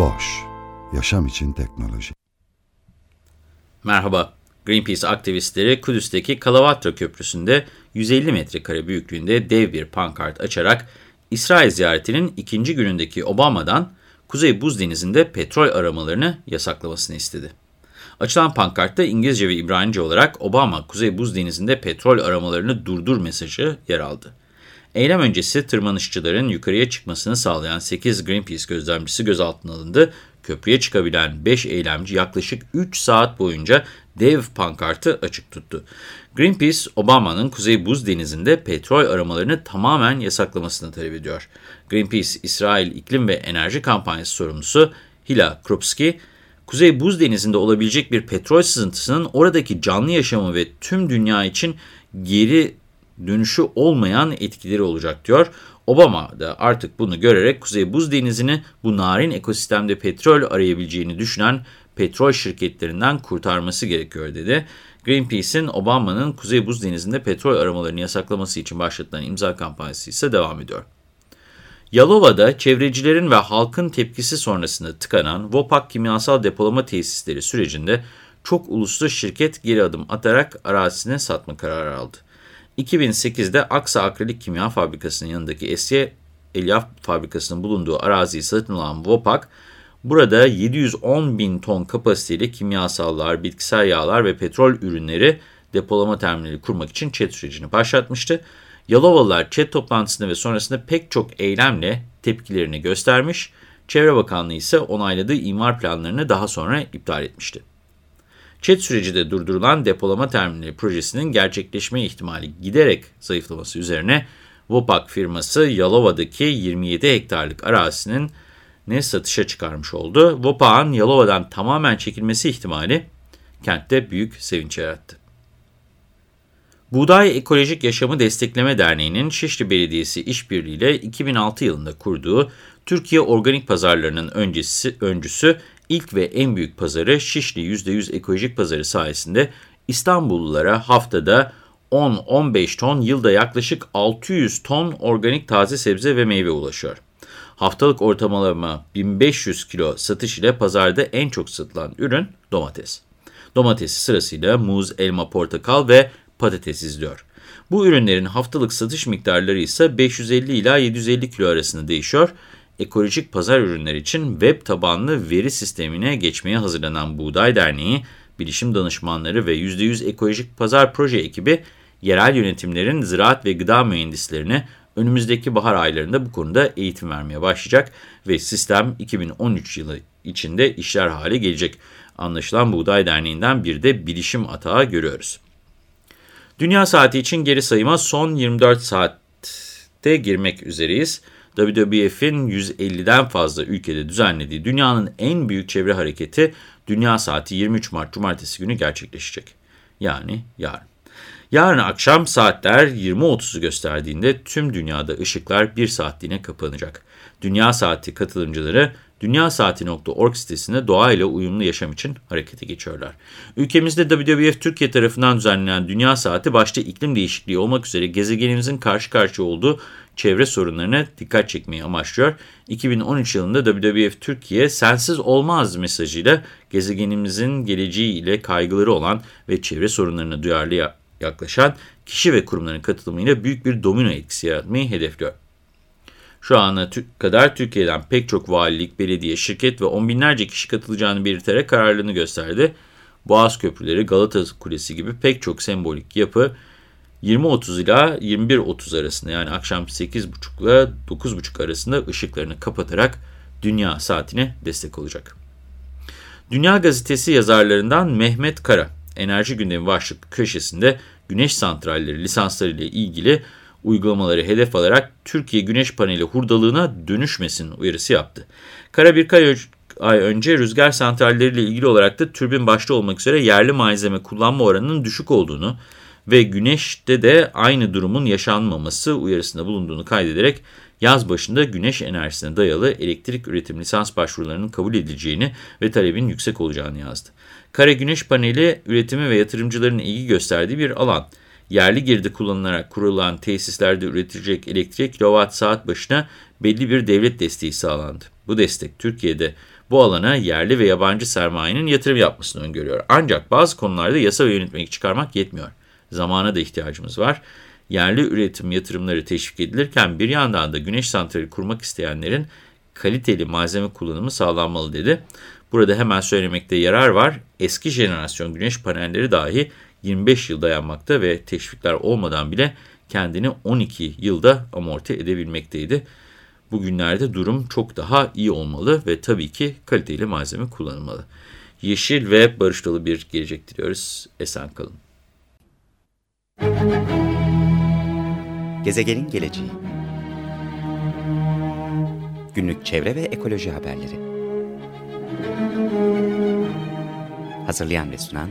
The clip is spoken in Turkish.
Boş, yaşam için teknoloji. Merhaba, Greenpeace aktivistleri Kudüs'teki Kalavatra Köprüsü'nde 150 metrekare büyüklüğünde dev bir pankart açarak İsrail ziyaretinin ikinci günündeki Obama'dan Kuzey Buz Denizi'nde petrol aramalarını yasaklamasını istedi. Açılan pankartta İngilizce ve İbranice olarak Obama Kuzey Buz Denizi'nde petrol aramalarını durdur mesajı yer aldı. Eylem öncesi tırmanışçıların yukarıya çıkmasını sağlayan 8 Greenpeace gözlemcisi gözaltına alındı. Köprüye çıkabilen 5 eylemci yaklaşık 3 saat boyunca dev pankartı açık tuttu. Greenpeace, Obama'nın Kuzey Buz Denizi'nde petrol aramalarını tamamen yasaklamasını talep ediyor. Greenpeace, İsrail İklim ve Enerji Kampanyası sorumlusu Hila Krupski, Kuzey Buz Denizi'nde olabilecek bir petrol sızıntısının oradaki canlı yaşamı ve tüm dünya için geri dönüşü olmayan etkileri olacak diyor. Obama da artık bunu görerek Kuzey Buz Denizi'ni bu narin ekosistemde petrol arayabileceğini düşünen petrol şirketlerinden kurtarması gerekiyor dedi. Greenpeace'in Obama'nın Kuzey Buz Denizi'nde petrol aramalarını yasaklaması için başlatılan imza kampanyası ise devam ediyor. Yalova'da çevrecilerin ve halkın tepkisi sonrasında tıkanan Vopak kimyasal depolama tesisleri sürecinde çok uluslu şirket geri adım atarak arazisine satma kararı aldı. 2008'de Aksa Akrilik Kimya Fabrikası'nın yanındaki Esye Elyaf Fabrikası'nın bulunduğu araziyi satın alan Vopak, burada 710 bin ton kapasiteli kimyasallar, bitkisel yağlar ve petrol ürünleri depolama terminali kurmak için ÇED sürecini başlatmıştı. Yalovalılar ÇED toplantısında ve sonrasında pek çok eylemle tepkilerini göstermiş, Çevre Bakanlığı ise onayladığı imar planlarını daha sonra iptal etmişti. ÇED süreci durdurulan depolama terminali projesinin gerçekleşme ihtimali giderek zayıflaması üzerine Vopak firması Yalova'daki 27 hektarlık arazisinin ne satışa çıkarmış oldu. Vopak'ın Yalova'dan tamamen çekilmesi ihtimali kentte büyük sevinç yarattı. Buğday Ekolojik Yaşamı Destekleme Derneği'nin Şişli Belediyesi işbirliğiyle 2006 yılında kurduğu Türkiye Organik Pazarlarının öncesi, öncüsü ilk ve en büyük pazarı Şişli %100 Ekolojik Pazarı sayesinde İstanbullulara haftada 10-15 ton, yılda yaklaşık 600 ton organik taze sebze ve meyve ulaşıyor. Haftalık ortalama 1500 kilo satış ile pazarda en çok satılan ürün domates. Domatesi sırasıyla muz, elma, portakal ve patates izliyor. Bu ürünlerin haftalık satış miktarları ise 550 ila 750 kilo arasında değişiyor. Ekolojik pazar ürünleri için web tabanlı veri sistemine geçmeye hazırlanan Buğday Derneği, bilişim danışmanları ve %100 ekolojik pazar proje ekibi, yerel yönetimlerin ziraat ve gıda mühendislerine önümüzdeki bahar aylarında bu konuda eğitim vermeye başlayacak ve sistem 2013 yılı içinde işler hale gelecek. Anlaşılan Buğday Derneği'nden bir de bilişim atağı görüyoruz. Dünya saati için geri sayıma son 24 saatte girmek üzereyiz. WWF'in 150'den fazla ülkede düzenlediği dünyanın en büyük çevre hareketi Dünya Saati 23 Mart Cumartesi günü gerçekleşecek. Yani yarın. Yarın akşam saatler 20.30'u gösterdiğinde tüm dünyada ışıklar bir saatliğine kapanacak. Dünya Saati katılımcıları dünyasaati.org sitesinde doğayla uyumlu yaşam için harekete geçiyorlar. Ülkemizde WWF Türkiye tarafından düzenlenen Dünya Saati başta iklim değişikliği olmak üzere gezegenimizin karşı karşıya olduğu çevre sorunlarına dikkat çekmeyi amaçlıyor. 2013 yılında WWF Türkiye sensiz olmaz mesajıyla gezegenimizin geleceği ile kaygıları olan ve çevre sorunlarına duyarlı yaklaşan kişi ve kurumların katılımıyla büyük bir domino etkisi yaratmayı hedefliyor. Şu ana kadar Türkiye'den pek çok valilik, belediye, şirket ve on binlerce kişi katılacağını belirterek kararlılığını gösterdi. Boğaz Köprüleri, Galata Kulesi gibi pek çok sembolik yapı 20.30 ila 21.30 arasında yani akşam 8.30 ile 9.30 arasında ışıklarını kapatarak dünya saatine destek olacak. Dünya Gazetesi yazarlarından Mehmet Kara, Enerji Gündemi başlıklı köşesinde güneş santralleri lisansları ile ilgili uygulamaları hedef alarak Türkiye güneş paneli hurdalığına dönüşmesin uyarısı yaptı. Kara birkaç ay önce rüzgar santralleriyle ilgili olarak da türbin başta olmak üzere yerli malzeme kullanma oranının düşük olduğunu ve güneşte de aynı durumun yaşanmaması uyarısında bulunduğunu kaydederek yaz başında güneş enerjisine dayalı elektrik üretim lisans başvurularının kabul edileceğini ve talebin yüksek olacağını yazdı. Kare güneş paneli üretimi ve yatırımcıların ilgi gösterdiği bir alan. Yerli girdi kullanılarak kurulan tesislerde üretilecek elektrik kilowatt saat başına belli bir devlet desteği sağlandı. Bu destek Türkiye'de bu alana yerli ve yabancı sermayenin yatırım yapmasını öngörüyor. Ancak bazı konularda yasa ve yönetmelik çıkarmak yetmiyor. Zamana da ihtiyacımız var. Yerli üretim yatırımları teşvik edilirken bir yandan da güneş santrali kurmak isteyenlerin kaliteli malzeme kullanımı sağlanmalı dedi. Burada hemen söylemekte yarar var. Eski jenerasyon güneş panelleri dahi 25 yıl dayanmakta ve teşvikler olmadan bile kendini 12 yılda amorti edebilmekteydi. Bugünlerde durum çok daha iyi olmalı ve tabii ki kaliteli malzeme kullanılmalı. Yeşil ve barış dolu bir gelecek diliyoruz. Esen kalın. Gezegenin geleceği Günlük çevre ve ekoloji haberleri Hazırlayan ve sunan